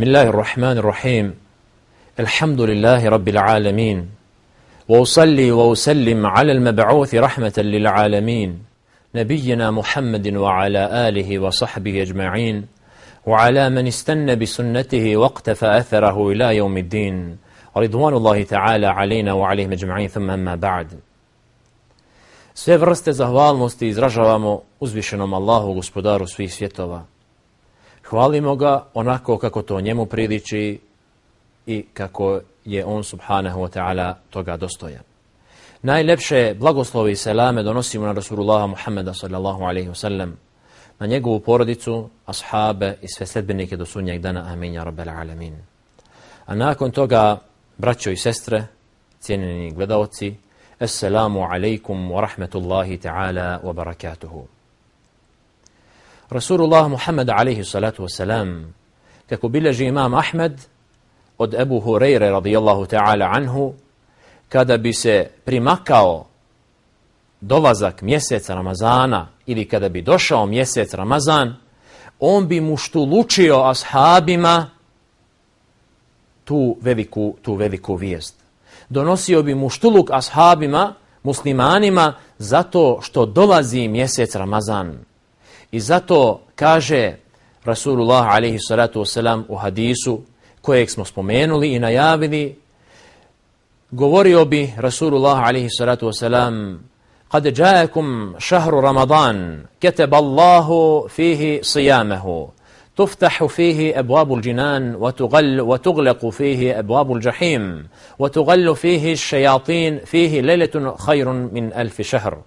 بسم الله الرحمن الرحيم. الحمد لله رب العالمين. وأصلي وأسلم على المبعوث رحمة للعالمين. نبينا محمد وعلى آله وصحبه أجمعين. وعلى من استنى بسنته واقتفى أثره إلى يوم الدين. رضوان الله تعالى علينا وعليهم أجمعين. ثم أما بعد. Sve vrste zahvalnosti izražavamo uzvišenom Allahu, gospodaru svih svjetova. Hvalimo ga onako kako to njemu priliči i kako je on subhanahu wa ta'ala toga dostojan. Najlepše blagoslovi i selame donosimo na Rasulullaha Muhammeda sallallahu alaihi wasallam, na njegovu porodicu, ashabe i sve sledbenike do sunnjeg dana. Amin, ja rabbel alamin. A nakon toga, braćo i sestre, cijenjeni gledalci, Assalamu alaikum wa rahmetullahi ta'ala wa barakatuhu. Rasulullah Muhammed alaihi salatu wasalam, kako bileži imam Ahmed od Ebu Hureyre radijallahu ta'ala anhu, kada bi se primakao dolazak mjeseca Ramazana ili kada bi došao mjesec Ramazan, on bi mu štulučio ashabima tu veliku, tu veliku vijest. Donosio bi mu štuluk ashabima, muslimanima, zato što dolazi mjesec Ramazan. I zato kaže Rasulullah alaihi salatu wasalam u hadisu kojeg smo spomenuli i najavili, govorio bi Rasulullah alaihi salatu wasalam قد جاءكم شهر رمضان كتب الله فيه صيامه تفتح فيه أبواب الجنان وتغل وتغلق فيه أبواب الجحيم وتغل فيه الشياطين فيه ليلة خير من ألف شهر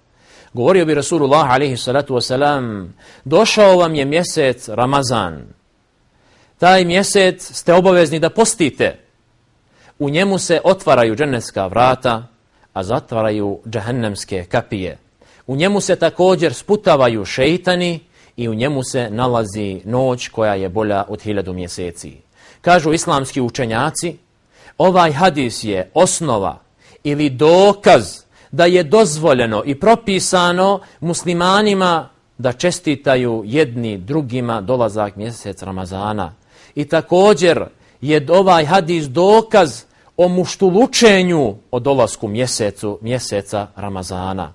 Govorio bi Rasulullah alaihi salatu wasalam, došao vam je mjesec Ramazan. Taj mjesec ste obavezni da postite. U njemu se otvaraju dženevska vrata, a zatvaraju džahennemske kapije. U njemu se također sputavaju šeitani i u njemu se nalazi noć koja je bolja od hiljadu mjeseci. Kažu islamski učenjaci, ovaj hadis je osnova ili dokaz da je dozvoljeno i propisano muslimanima da čestitaju jedni drugima dolazak mjesec Ramazana. I također je ovaj hadis dokaz o muštulučenju o dolasku mjesecu, mjeseca Ramazana.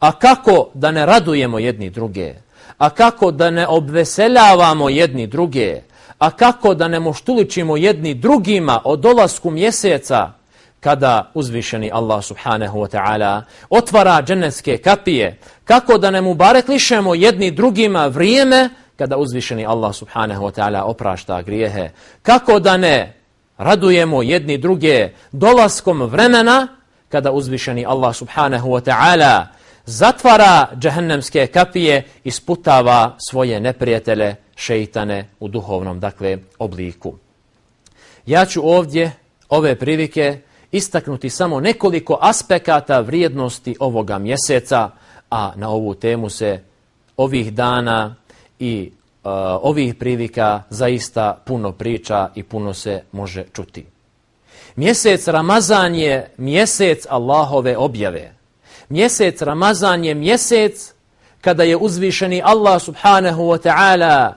A kako da ne radujemo jedni druge? A kako da ne obveseljavamo jedni druge? A kako da ne muštuličimo jedni drugima o dolasku mjeseca kada uzvišeni Allah subhanahu wa ta'ala otvara dženevske kapije, kako da ne mu barek lišemo jedni drugima vrijeme kada uzvišeni Allah subhanahu wa ta'ala oprašta grijehe, kako da ne radujemo jedni druge dolaskom vremena kada uzvišeni Allah subhanahu wa ta'ala zatvara džehennemske kapije i sputava svoje neprijatele šeitane u duhovnom dakle obliku. Ja ću ovdje ove prilike istaknuti samo nekoliko aspekata vrijednosti ovoga mjeseca, a na ovu temu se ovih dana i e, ovih prilika zaista puno priča i puno se može čuti. Mjesec Ramazan je mjesec Allahove objave. Mjesec Ramazan je mjesec kada je uzvišeni Allah subhanahu wa ta'ala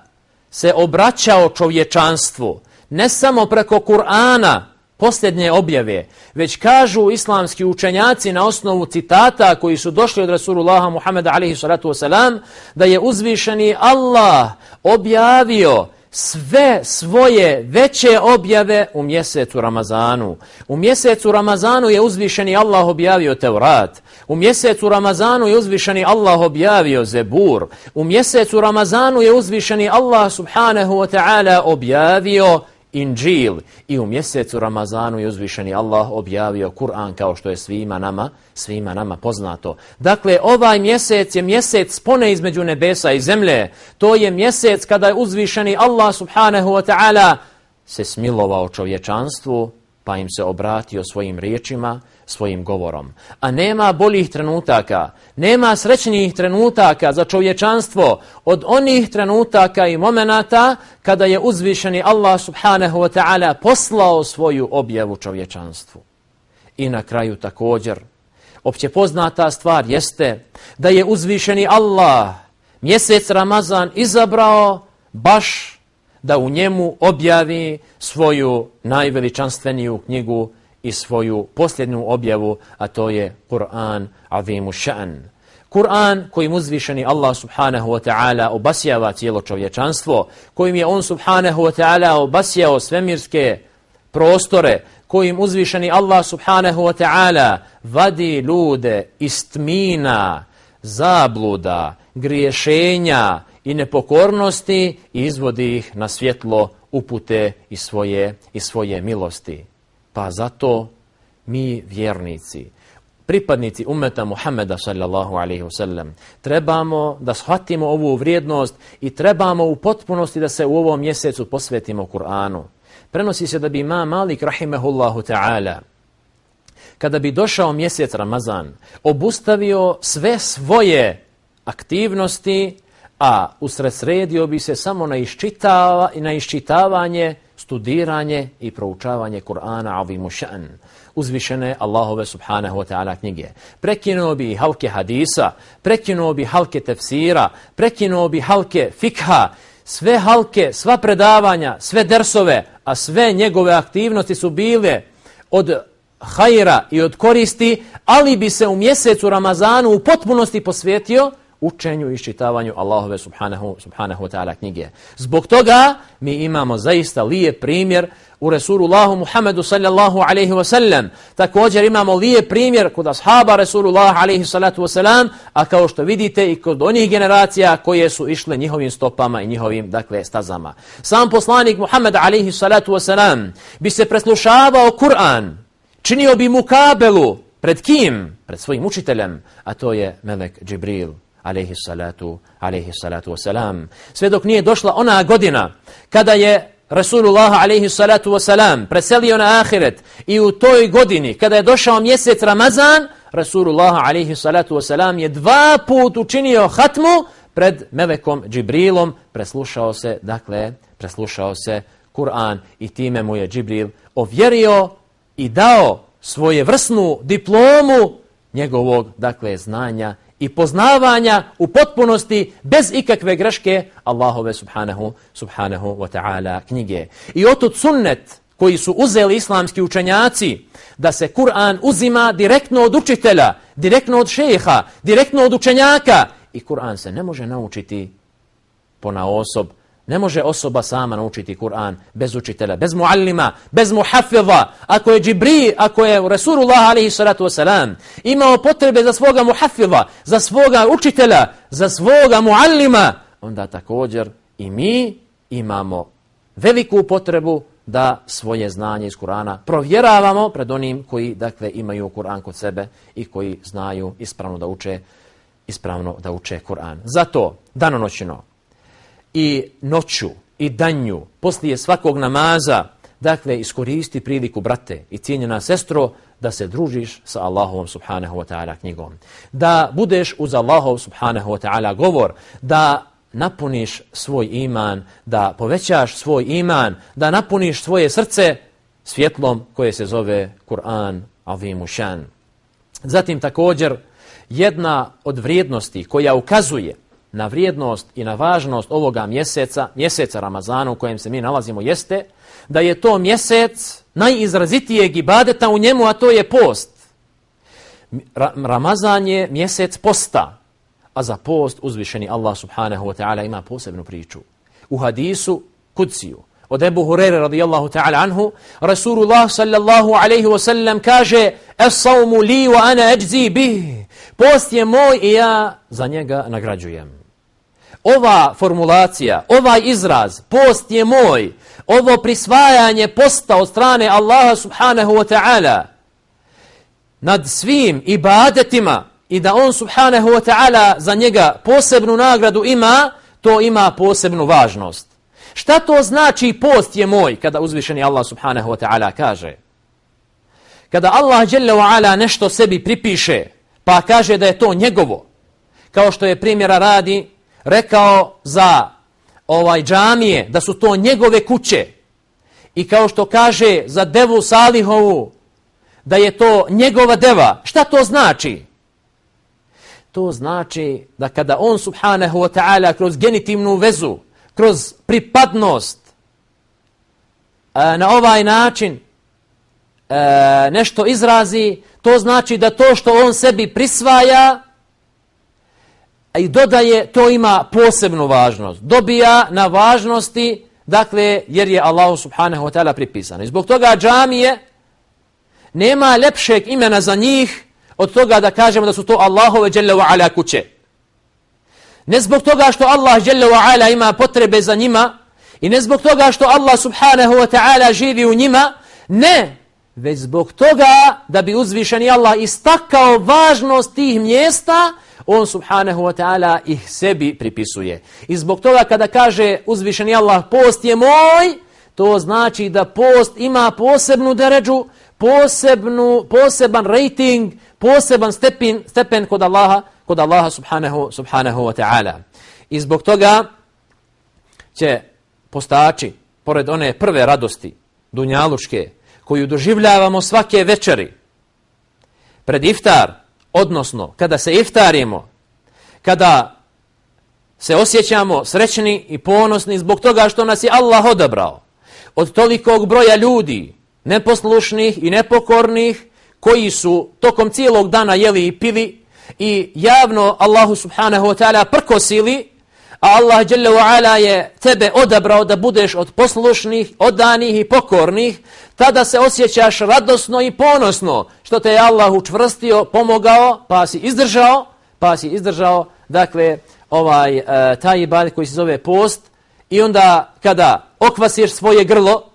se obraćao čovječanstvu, ne samo preko Kur'ana, posljednje objave, već kažu islamski učenjaci na osnovu citata koji su došli od Rasulullaha Muhammeda alaihi salatu wasalam, da je uzvišeni Allah objavio sve svoje veće objave u mjesecu Ramazanu. U mjesecu Ramazanu je uzvišeni Allah objavio Teurat. U mjesecu Ramazanu je uzvišeni Allah objavio Zebur. U mjesecu Ramazanu je uzvišeni Allah subhanahu wa ta'ala objavio Inđil i u mjesecu Ramazanu je uzvišeni Allah objavio Kur'an kao što je svima nama, svima nama poznato. Dakle, ovaj mjesec je mjesec spone između nebesa i zemlje. To je mjesec kada je uzvišeni Allah subhanahu wa ta'ala se smilovao čovječanstvu pa im se obratio svojim riječima, svojim govorom. A nema boljih trenutaka, nema srećnijih trenutaka za čovječanstvo od onih trenutaka i momenata kada je uzvišeni Allah subhanahu wa ta'ala poslao svoju objavu čovječanstvu. I na kraju također, opće poznata stvar jeste da je uzvišeni Allah mjesec Ramazan izabrao baš da u njemu objavi svoju najveličanstveniju knjigu i svoju posljednju objavu, a to je Kur'an Azimu šan. Kur'an kojim uzvišeni Allah subhanahu wa ta'ala obasjava cijelo čovječanstvo, kojim je on subhanahu wa ta'ala obasjao svemirske prostore, kojim uzvišeni Allah subhanahu wa ta'ala vadi ljude iz tmina, zabluda, griješenja i nepokornosti i izvodi ih na svjetlo upute i svoje, i svoje milosti. Pa zato mi vjernici, pripadnici umeta Muhammeda sallallahu alaihi wasallam, trebamo da shvatimo ovu vrijednost i trebamo u potpunosti da se u ovom mjesecu posvetimo Kur'anu. Prenosi se da bi ima Malik rahimehullahu ta'ala kada bi došao mjesec Ramazan, obustavio sve svoje aktivnosti, a usredsredio bi se samo na, iščitava, na iščitavanje, studiranje i proučavanje Kur'ana avimu šan, uzvišene Allahove subhanahu wa ta'ala knjige. Prekinuo bi halke hadisa, prekinuo bi halke tefsira, prekinuo bi halke fikha, sve halke, sva predavanja, sve dersove, a sve njegove aktivnosti su bile od hajra i od koristi, ali bi se u mjesecu Ramazanu u potpunosti posvetio učenju i iščitavanju Allahove subhanahu, subhanahu wa ta'ala knjige. Zbog toga mi imamo zaista lije primjer u Resulullahu Muhammedu sallallahu alaihi wa sallam. Također imamo lije primjer kod ashaba Resulullah alaihi salatu wa sallam, a kao što vidite i kod onih generacija koje su išle njihovim stopama i njihovim dakle stazama. Sam poslanik Muhammed alaihi salatu wa sallam bi se preslušavao Kur'an, činio bi mu kabelu pred kim? Pred svojim učiteljem, a to je Melek Džibril alaihi salatu, alaihi salatu wasalam. Sve dok nije došla ona godina kada je Rasulullah alaihi salatu wasalam preselio na ahiret i u toj godini kada je došao mjesec Ramazan, Rasulullah alaihi salatu wasalam je dva put učinio hatmu pred Melekom Džibrilom, preslušao se, dakle, preslušao se Kur'an i time mu je Džibril ovjerio i dao svoje vrsnu diplomu njegovog, dakle, znanja i poznavanja u potpunosti bez ikakve greške Allahove subhanahu, subhanahu wa ta'ala knjige. I otud sunnet koji su uzeli islamski učenjaci da se Kur'an uzima direktno od učitelja, direktno od šeha, direktno od učenjaka i Kur'an se ne može naučiti po na osob Ne može osoba sama naučiti Kur'an bez učitelja, bez muallima, bez muhafiza. Ako je Džibri, ako je Rasulullah alaihi salatu wasalam imao potrebe za svoga muhafiza, za svoga učitelja, za svoga muallima, onda također i mi imamo veliku potrebu da svoje znanje iz Kur'ana provjeravamo pred onim koji dakle imaju Kur'an kod sebe i koji znaju ispravno da uče ispravno da uče Kur'an. Zato danonoćno i noću i danju, poslije svakog namaza, dakle, iskoristi priliku, brate i cijenjena sestro, da se družiš sa Allahovom subhanahu wa ta'ala knjigom. Da budeš uz Allahov subhanahu wa ta'ala govor, da napuniš svoj iman, da povećaš svoj iman, da napuniš svoje srce svjetlom koje se zove Kur'an Avimu Shan. Zatim također jedna od vrijednosti koja ukazuje na vrijednost i na važnost ovoga mjeseca, mjeseca Ramazana u kojem se mi nalazimo, jeste da je to mjesec najizrazitijeg ibadeta u njemu, a to je post. Ramazan je mjesec posta, a za post uzvišeni Allah subhanahu wa ta'ala ima posebnu priču. U hadisu Kuciju od Ebu Hurere radijallahu ta'ala anhu, Rasulullah sallallahu alaihi wa sallam kaže Es sawmu li wa ana ajzi bih. Post je moj i ja za njega nagrađujem ova formulacija, ovaj izraz, post je moj, ovo prisvajanje posta od strane Allaha subhanahu wa ta'ala nad svim ibadetima i da on subhanahu wa ta'ala za njega posebnu nagradu ima, to ima posebnu važnost. Šta to znači post je moj kada uzvišeni Allah subhanahu wa ta'ala kaže? Kada Allah jalla wa ala nešto sebi pripiše pa kaže da je to njegovo, kao što je primjera radi rekao za ovaj džamije da su to njegove kuće i kao što kaže za devu Salihovu da je to njegova deva, šta to znači? To znači da kada on subhanahu wa ta'ala kroz genitivnu vezu, kroz pripadnost e, na ovaj način e, nešto izrazi, to znači da to što on sebi prisvaja i dodaje, to ima posebnu važnost. Dobija na važnosti, dakle, jer je Allah subhanahu wa ta'ala pripisano. I zbog toga džamije nema lepšeg imena za njih od toga da kažemo da su to Allahove dželle wa ala kuće. Ne zbog toga što Allah dželle wa ala ima potrebe za njima i ne zbog toga što Allah subhanahu wa ta'ala živi u njima, ne, već zbog toga da bi uzvišeni Allah istakao važnost tih mjesta, on subhanahu wa ta'ala ih sebi pripisuje. I zbog toga kada kaže uzvišeni Allah post je moj, to znači da post ima posebnu deređu, posebnu, poseban rating, poseban stepen, stepen kod Allaha, kod Allaha subhanahu, subhanahu wa ta'ala. I zbog toga će postači, pored one prve radosti, dunjaluške, koju doživljavamo svake večeri, pred iftar, odnosno kada se iftarimo, kada se osjećamo srećni i ponosni zbog toga što nas je Allah odabrao od tolikog broja ljudi, neposlušnih i nepokornih, koji su tokom cijelog dana jeli i pili i javno Allahu subhanahu wa ta'ala prkosili, a Allah jalla wa ala je tebe odabrao da budeš od poslušnih, odanih i pokornih, tada se osjećaš radosno i ponosno što te je Allah učvrstio, pomogao, pa si izdržao, pa si izdržao, dakle, ovaj, e, taj ibadet koji se zove post. I onda kada okvasiš svoje grlo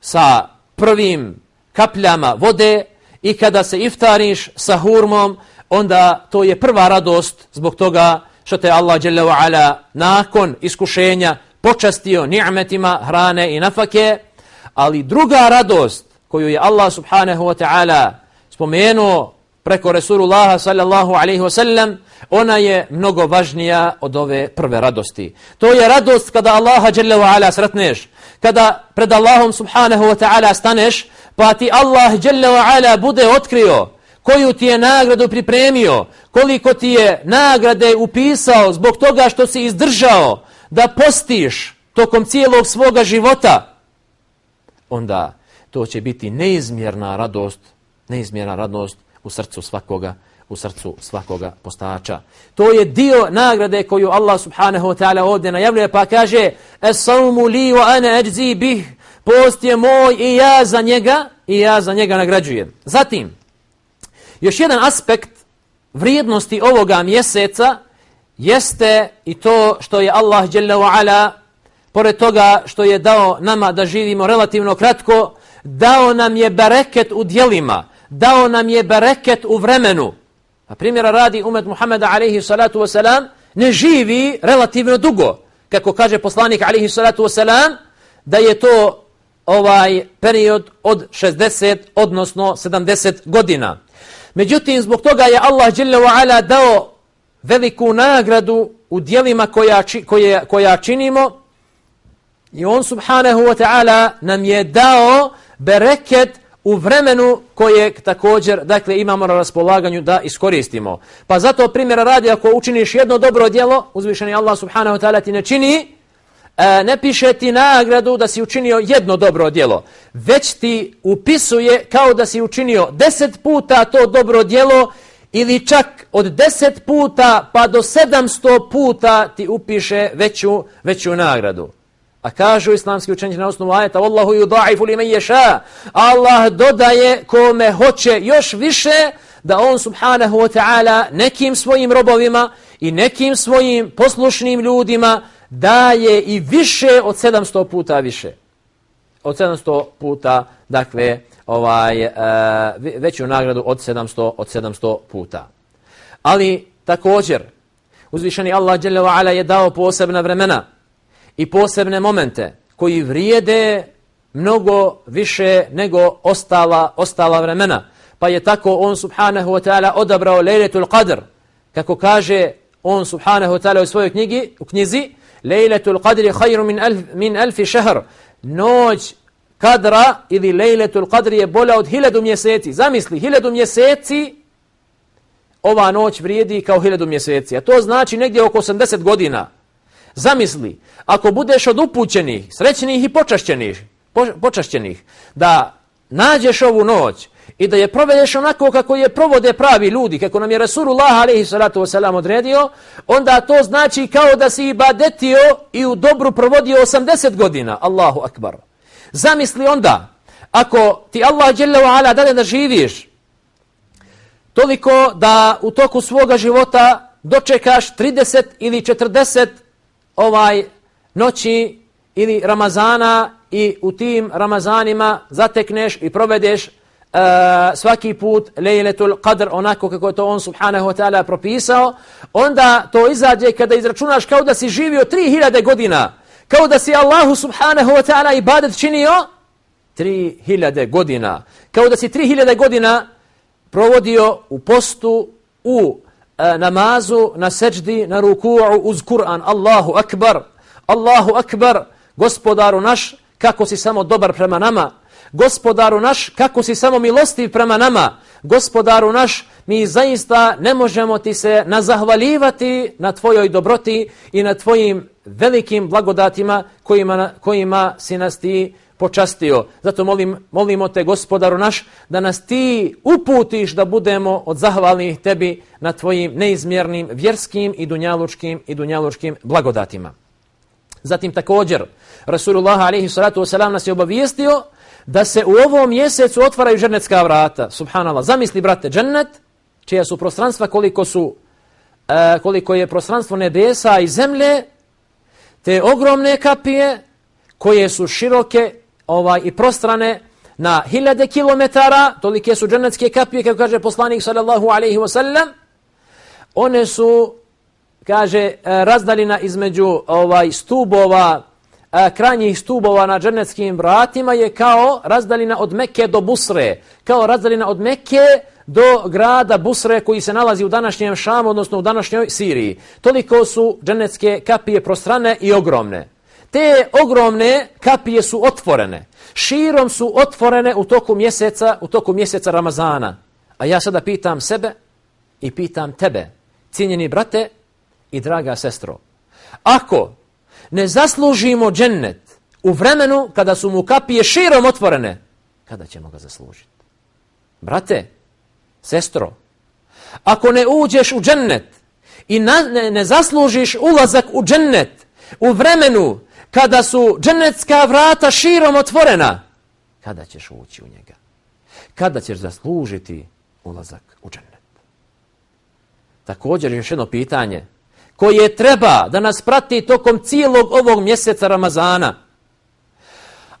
sa prvim kapljama vode i kada se iftariš sa hurmom, onda to je prva radost zbog toga što te Allah dželle ve ala nakon iskušenja počastio ni'metima hrane i nafake, ali druga radost koju je Allah subhanahu wa ta'ala spomenuo preko Resulullaha sallallahu alaihi wasallam, ona je mnogo važnija od ove prve radosti. To je radost kada Allaha dželle ve ala sretneš, kada pred Allahom subhanahu wa ta'ala staneš, pa ti Allah dželle ve ala bude otkrio koju ti je nagradu pripremio, koliko ti je nagrade upisao zbog toga što si izdržao da postiš tokom cijelog svoga života, onda to će biti neizmjerna radost, neizmjerna radost u srcu svakoga u srcu svakoga postača. To je dio nagrade koju Allah subhanahu wa ta'ala ovdje najavljuje pa kaže Es-sawmu li wa ana ajzi bih Post je moj i ja za njega i ja za njega nagrađujem. Zatim, još jedan aspekt vrijednosti ovoga mjeseca jeste i to što je Allah dželle wa ala pored toga što je dao nama da živimo relativno kratko, dao nam je bereket u dijelima, dao nam je bereket u vremenu. A primjera radi umet Muhammeda alaihi salatu wasalam ne živi relativno dugo. Kako kaže poslanik alaihi salatu wasalam da je to ovaj period od 60 odnosno 70 godina. Međutim, zbog toga je Allah dželle dao veliku nagradu u dijelima koja, či, koje, koja činimo i on subhanahu wa ta'ala nam je dao bereket u vremenu koje također dakle, imamo na raspolaganju da iskoristimo. Pa zato primjera radi ako učiniš jedno dobro djelo, uzvišeni Allah subhanahu wa ta'ala ti ne čini, E, ne piše ti nagradu da si učinio jedno dobro djelo, već ti upisuje kao da si učinio deset puta to dobro djelo ili čak od deset puta pa do sedamsto puta ti upiše veću, veću nagradu. A kažu islamski učenji na osnovu ajeta Wallahu yudaifu limen yasha. Allah dodaje kome hoće još više da on subhanahu wa ta'ala nekim svojim robovima i nekim svojim poslušnim ljudima daje i više od 700 puta više. Od 700 puta, dakle, ovaj e, veću nagradu od 700 od 700 puta. Ali također uzvišeni Allah dželle ve ala je dao posebna vremena i posebne momente koji vrijede mnogo više nego ostala ostala vremena. Pa je tako on subhanahu wa ta'ala odabrao Lejletul Qadr. Kako kaže on subhanahu wa ta'ala u svojoj knjigi, u knjizi, Lejletul Qadr hajru min, alf, min alfi šehr. Noć kadra ili Lejletul Qadr je bolja od hiljadu mjeseci. Zamisli, hiljadu mjeseci ova noć vrijedi kao hiljadu mjeseci. A to znači negdje oko 80 godina. Zamisli, ako budeš od upućenih, srećnih i počašćenih, počašćenih, da nađeš ovu noć i da je provedeš onako kako je provode pravi ljudi, kako nam je Rasulullah a.s. salatu odredio, onda to znači kao da si ibadetio i u dobru provodio 80 godina. Allahu akbar. Zamisli onda, ako ti Allah djela ala dade da živiš, toliko da u toku svoga života dočekaš 30 ili 40 ovaj noći ili Ramazana i u tim Ramazanima zatekneš i provedeš uh, svaki put lejletul qadr onako kako je to on subhanahu wa ta'ala propisao, onda to izađe kada izračunaš kao da si živio 3000 godina, kao da si Allahu subhanahu wa ta'ala ibadet činio 3000 godina, kao da si 3000 godina provodio u postu, u uh, namazu, na seđdi, na ruku'u, uz Kur'an. Allahu akbar, Allahu akbar, gospodaru naš, kako si samo dobar prema nama. Gospodaru naš, kako si samo milostiv prema nama. Gospodaru naš, mi zaista ne možemo ti se nazahvaljivati na tvojoj dobroti i na tvojim velikim blagodatima kojima, kojima si nas ti počastio. Zato molim, molimo te, gospodaru naš, da nas ti uputiš da budemo od zahvalnih tebi na tvojim neizmjernim vjerskim i dunjalučkim i dunjalučkim blagodatima. Zatim također, Rasulullah alaihi salatu wasalam nas je obavijestio da se u ovom mjesecu otvaraju žernetska vrata. Subhanallah, zamisli, brate, džennet, čija su prostranstva koliko su e, koliko je prostranstvo nebesa i zemlje, te ogromne kapije koje su široke ovaj i prostrane na hiljade kilometara, tolike su džennetske kapije, kako kaže poslanik sallallahu alaihi wasallam, one su, kaže, e, razdaljina između ovaj stubova, E, krajnjih stubova na džennetskim vratima je kao razdalina od Mekke do Busre, kao razdalina od Mekke do grada Busre koji se nalazi u današnjem Šamu, odnosno u današnjoj Siriji. Toliko su džennetske kapije prostrane i ogromne. Te ogromne kapije su otvorene. Širom su otvorene u toku mjeseca, u toku mjeseca Ramazana. A ja sada pitam sebe i pitam tebe, cijenjeni brate i draga sestro. Ako ne zaslužimo džennet u vremenu kada su mu kapije širom otvorene, kada ćemo ga zaslužiti? Brate, sestro, ako ne uđeš u džennet i na, ne, ne zaslužiš ulazak u džennet u vremenu kada su džennetska vrata širom otvorena, kada ćeš ući u njega? Kada ćeš zaslužiti ulazak u džennet? Također još jedno pitanje koje treba da nas prati tokom cijelog ovog mjeseca Ramazana.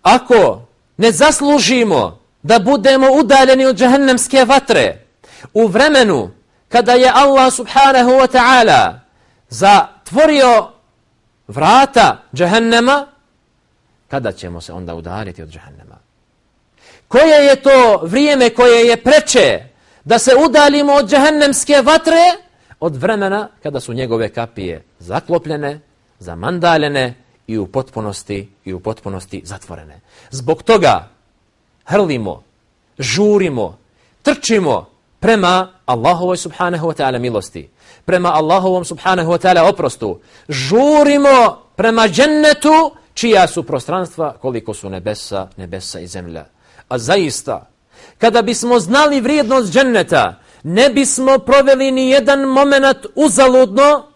Ako ne zaslužimo da budemo udaljeni od džahennemske vatre u vremenu kada je Allah subhanahu wa ta'ala zatvorio vrata džahennema, kada ćemo se onda udariti od džahennema? Koje je to vrijeme koje je preče da se udalimo od džahennemske vatre od vremena kada su njegove kapije zaklopljene, zamandaljene i u potpunosti i u potpunosti zatvorene. Zbog toga hrlimo, žurimo, trčimo prema Allahovoj subhanahu wa ta'ala milosti prema Allahovom subhanahu wa ta'ala oprostu. Žurimo prema džennetu čija su prostranstva koliko su nebesa, nebesa i zemlja. A zaista, kada bismo znali vrijednost dženneta, ne bismo proveli ni jedan moment uzaludno,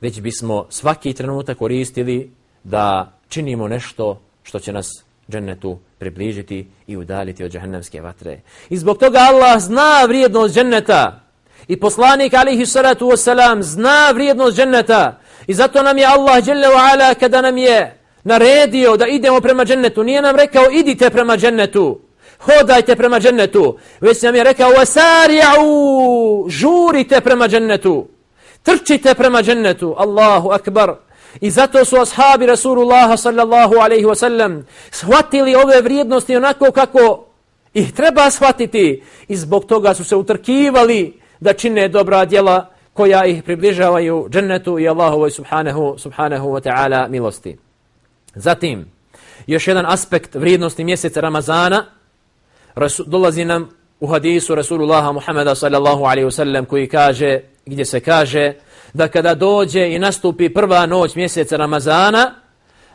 već bismo svaki trenutak koristili da činimo nešto što će nas džennetu približiti i udaliti od džahennemske vatre. I zbog toga Allah zna vrijednost dženneta, I poslanik alihi salatu wasalam zna vrijednost dženneta. I zato nam je Allah dželle ala kada nam je naredio da idemo prema džennetu. Nije nam rekao idite prema džennetu. Hodajte prema džennetu. Već nam je rekao wasari'u žurite prema džennetu. Trčite prema džennetu. Allahu akbar. I zato su ashabi Rasulullah sallallahu alaihi wasallam shvatili ove vrijednosti onako kako ih treba shvatiti. I zbog toga su se utrkivali da čine dobra djela koja ih približavaju džennetu i Allahovoj subhanahu, subhanahu wa ta'ala milosti. Zatim, još jedan aspekt vrijednosti mjeseca Ramazana Rasu, dolazi nam u hadisu Rasulullaha Muhammeda sallallahu alaihi wasallam koji kaže, gdje se kaže da kada dođe i nastupi prva noć mjeseca Ramazana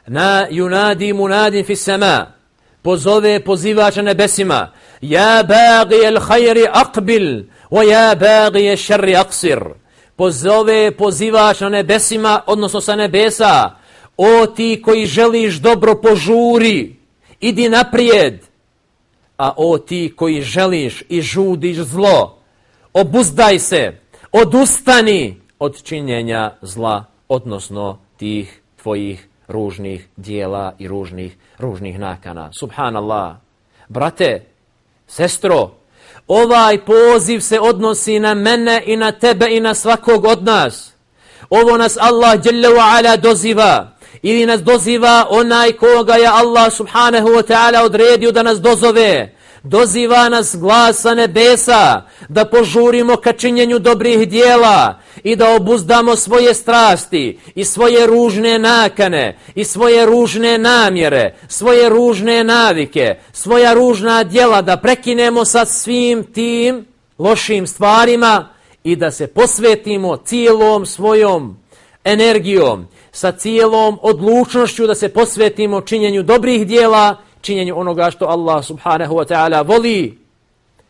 na yunadi munadin fi sama pozove pozivača nebesima ja bagi el hajri akbil o ja bagi el šarri aksir pozove pozivač na nebesima odnosno sa nebesa o ti koji želiš dobro požuri idi naprijed a o ti koji želiš i žudiš zlo obuzdaj se odustani od činjenja zla odnosno tih tvojih ružnih dijela i ružnih, ružnih nakana. Subhanallah. Brate, sestro, ovaj poziv se odnosi na mene i na tebe i na svakog od nas. Ovo nas Allah ala doziva. Ili nas doziva onaj koga je Allah subhanahu wa ta'ala odredio da nas dozove. Doziva nas glasa nebesa da požurimo ka činjenju dobrih dijela i da obuzdamo svoje strasti i svoje ružne nakane i svoje ružne namjere, svoje ružne navike, svoja ružna dijela da prekinemo sa svim tim lošim stvarima i da se posvetimo cijelom svojom energijom, sa cijelom odlučnošću da se posvetimo činjenju dobrih dijela činjenju onoga što Allah subhanahu wa ta'ala voli,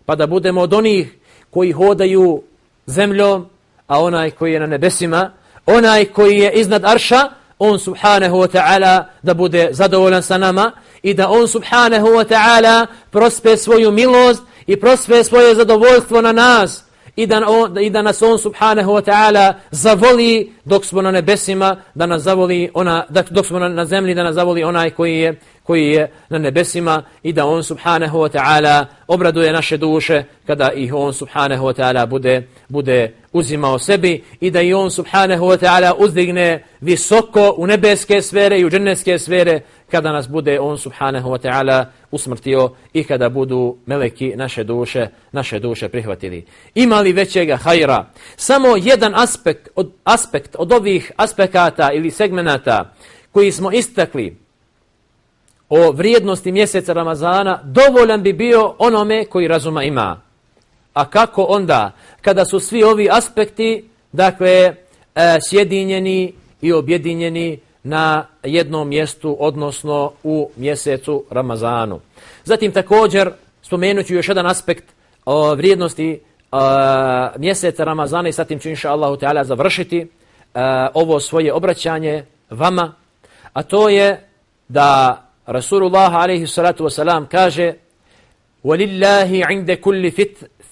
pa da budemo od onih koji hodaju zemljom, a onaj koji je na nebesima, onaj koji je iznad arša, on subhanahu wa ta'ala da bude zadovoljan sa nama i da on subhanahu wa ta'ala prospe svoju milost i prospe svoje zadovoljstvo na nas i da, on, i da nas on subhanahu wa ta'ala zavoli dok smo na nebesima, da nas zavoli ona, da, dok smo na, na zemlji, da nas zavoli onaj koji je koji je na nebesima i da on subhanahu wa ta'ala obraduje naše duše kada ih on subhanahu wa ta'ala bude, bude uzimao sebi i da i on subhanahu wa ta'ala uzdigne visoko u nebeske sfere i u dženevske sfere kada nas bude on subhanahu wa ta'ala usmrtio i kada budu meleki naše duše, naše duše prihvatili. Ima li većega hajra? Samo jedan aspekt od, aspekt od ovih aspekata ili segmenata koji smo istakli o vrijednosti mjeseca Ramazana dovoljan bi bio onome koji razuma ima. A kako onda kada su svi ovi aspekti dakle e, sjedinjeni i objedinjeni na jednom mjestu, odnosno u mjesecu Ramazanu. Zatim također spomenut ću još jedan aspekt o vrijednosti o, mjeseca Ramazana i sa tim ću inša Allahu Teala završiti o, ovo svoje obraćanje vama, a to je da Rasulullah alaihi salatu wasalam kaže وَلِلَّهِ عِنْدَ كُلِّ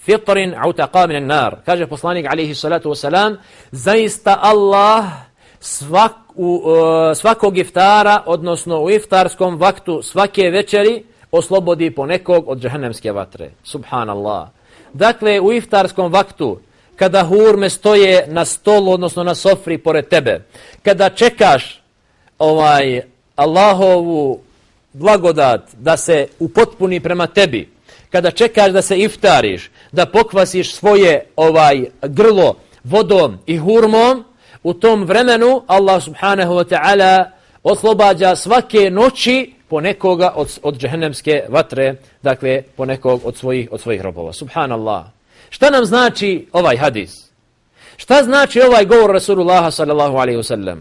فِطْرٍ عُتَقَى مِنَ النَّارِ kaže poslanik alaihi salatu wasalam zaista Allah svak, u, e, svakog iftara odnosno u iftarskom vaktu svake večeri oslobodi ponekog od džahennemske vatre. Subhanallah. Dakle u iftarskom vaktu kada hurme stoje na stolu odnosno na sofri pored tebe kada čekaš ovaj Allahovu blagodat da se upotpuni prema tebi, kada čekaš da se iftariš, da pokvasiš svoje ovaj grlo vodom i hurmom, u tom vremenu Allah subhanahu wa ta'ala oslobađa svake noći po nekoga od, od džehennemske vatre, dakle po nekog od svojih, od svojih robova. Subhanallah. Šta nam znači ovaj hadis? Šta znači ovaj govor Rasulullah sallallahu alaihi wasallam?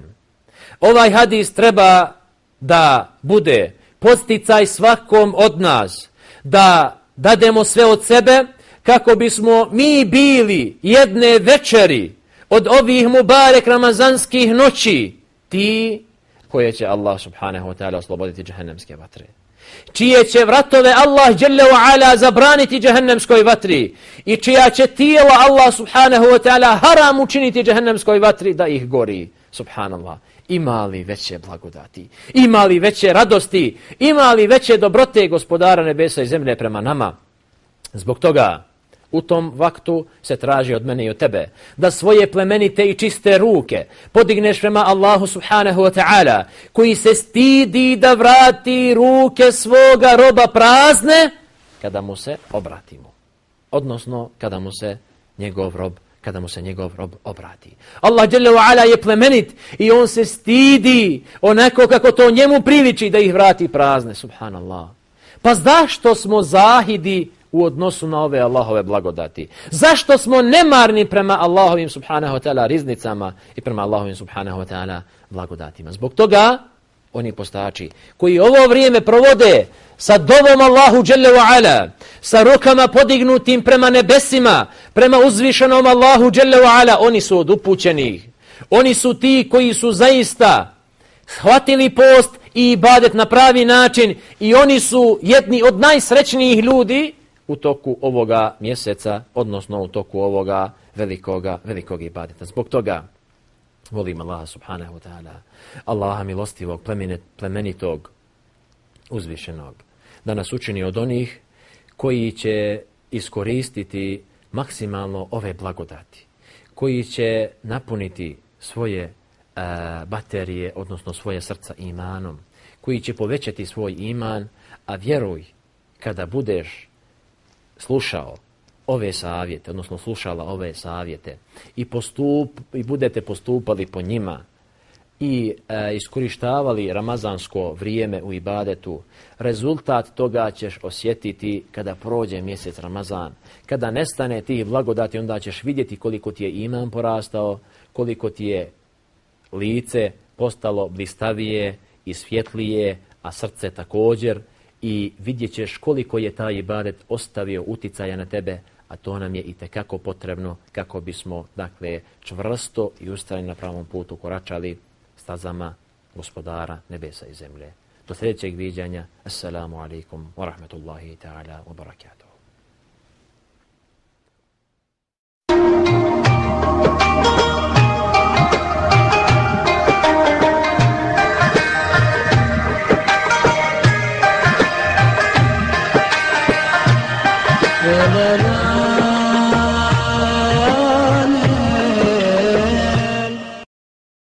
Ovaj hadis treba da bude posticaj svakom od nas da dademo sve od sebe kako bismo mi bili jedne večeri od ovih mubarek ramazanskih noći ti koje će Allah subhanahu wa ta'ala osloboditi džahennemske vatre. Čije će vratove Allah jalla wa ala zabraniti džahennemskoj vatri. I čija će tijela Allah subhanahu wa ta'ala haram učiniti džahennemskoj vatri da ih gori. Subhanallah. Ima li veće blagodati, ima li veće radosti, ima li veće dobrote gospodara nebesa i zemlje prema nama. Zbog toga u tom vaktu se traži od mene i od tebe da svoje plemenite i čiste ruke podigneš prema Allahu subhanahu wa ta'ala koji se stidi da vrati ruke svoga roba prazne kada mu se obratimo. Odnosno kada mu se njegov rob kada mu se njegov rob obrati. Allah dželle ve je plemenit i on se stidi onako kako to njemu priliči da ih vrati prazne subhanallah. Pa zašto smo zahidi u odnosu na ove Allahove blagodati? Zašto smo nemarni prema Allahovim subhanahu wa ta'ala riznicama i prema Allahovim subhanahu wa ta'ala blagodatima? Zbog toga oni postači, koji ovo vrijeme provode sa dovom Allahu Jalla ve Ala, sa rukama podignutim prema nebesima, prema uzvišenom Allahu Jalla ve Ala, oni su od upućenih. Oni su ti koji su zaista shvatili post i ibadet na pravi način i oni su jedni od najsrećnijih ljudi u toku ovoga mjeseca, odnosno u toku ovoga velikoga, velikog ibadeta. Zbog toga volim Allaha subhanahu wa ta'ala, Allaha milostivog, plemenitog, uzvišenog, da nas učini od onih koji će iskoristiti maksimalno ove blagodati, koji će napuniti svoje e, baterije, odnosno svoje srca imanom, koji će povećati svoj iman, a vjeruj, kada budeš slušao ove savjete, odnosno slušala ove savjete i, postup, i budete postupali po njima i e, iskorištavali ramazansko vrijeme u ibadetu, rezultat toga ćeš osjetiti kada prođe mjesec Ramazan. Kada nestane tih blagodati, onda ćeš vidjeti koliko ti je iman porastao, koliko ti je lice postalo blistavije i svjetlije, a srce također i vidjet ćeš koliko je taj ibadet ostavio uticaja na tebe, a to nam je i tekako potrebno kako bismo dakle, čvrsto i ustrajno na pravom putu koračali stazama gospodara nebesa i zemlje. Do sljedećeg viđanja. Assalamu alaikum wa rahmatullahi ta'ala wa barakatuh.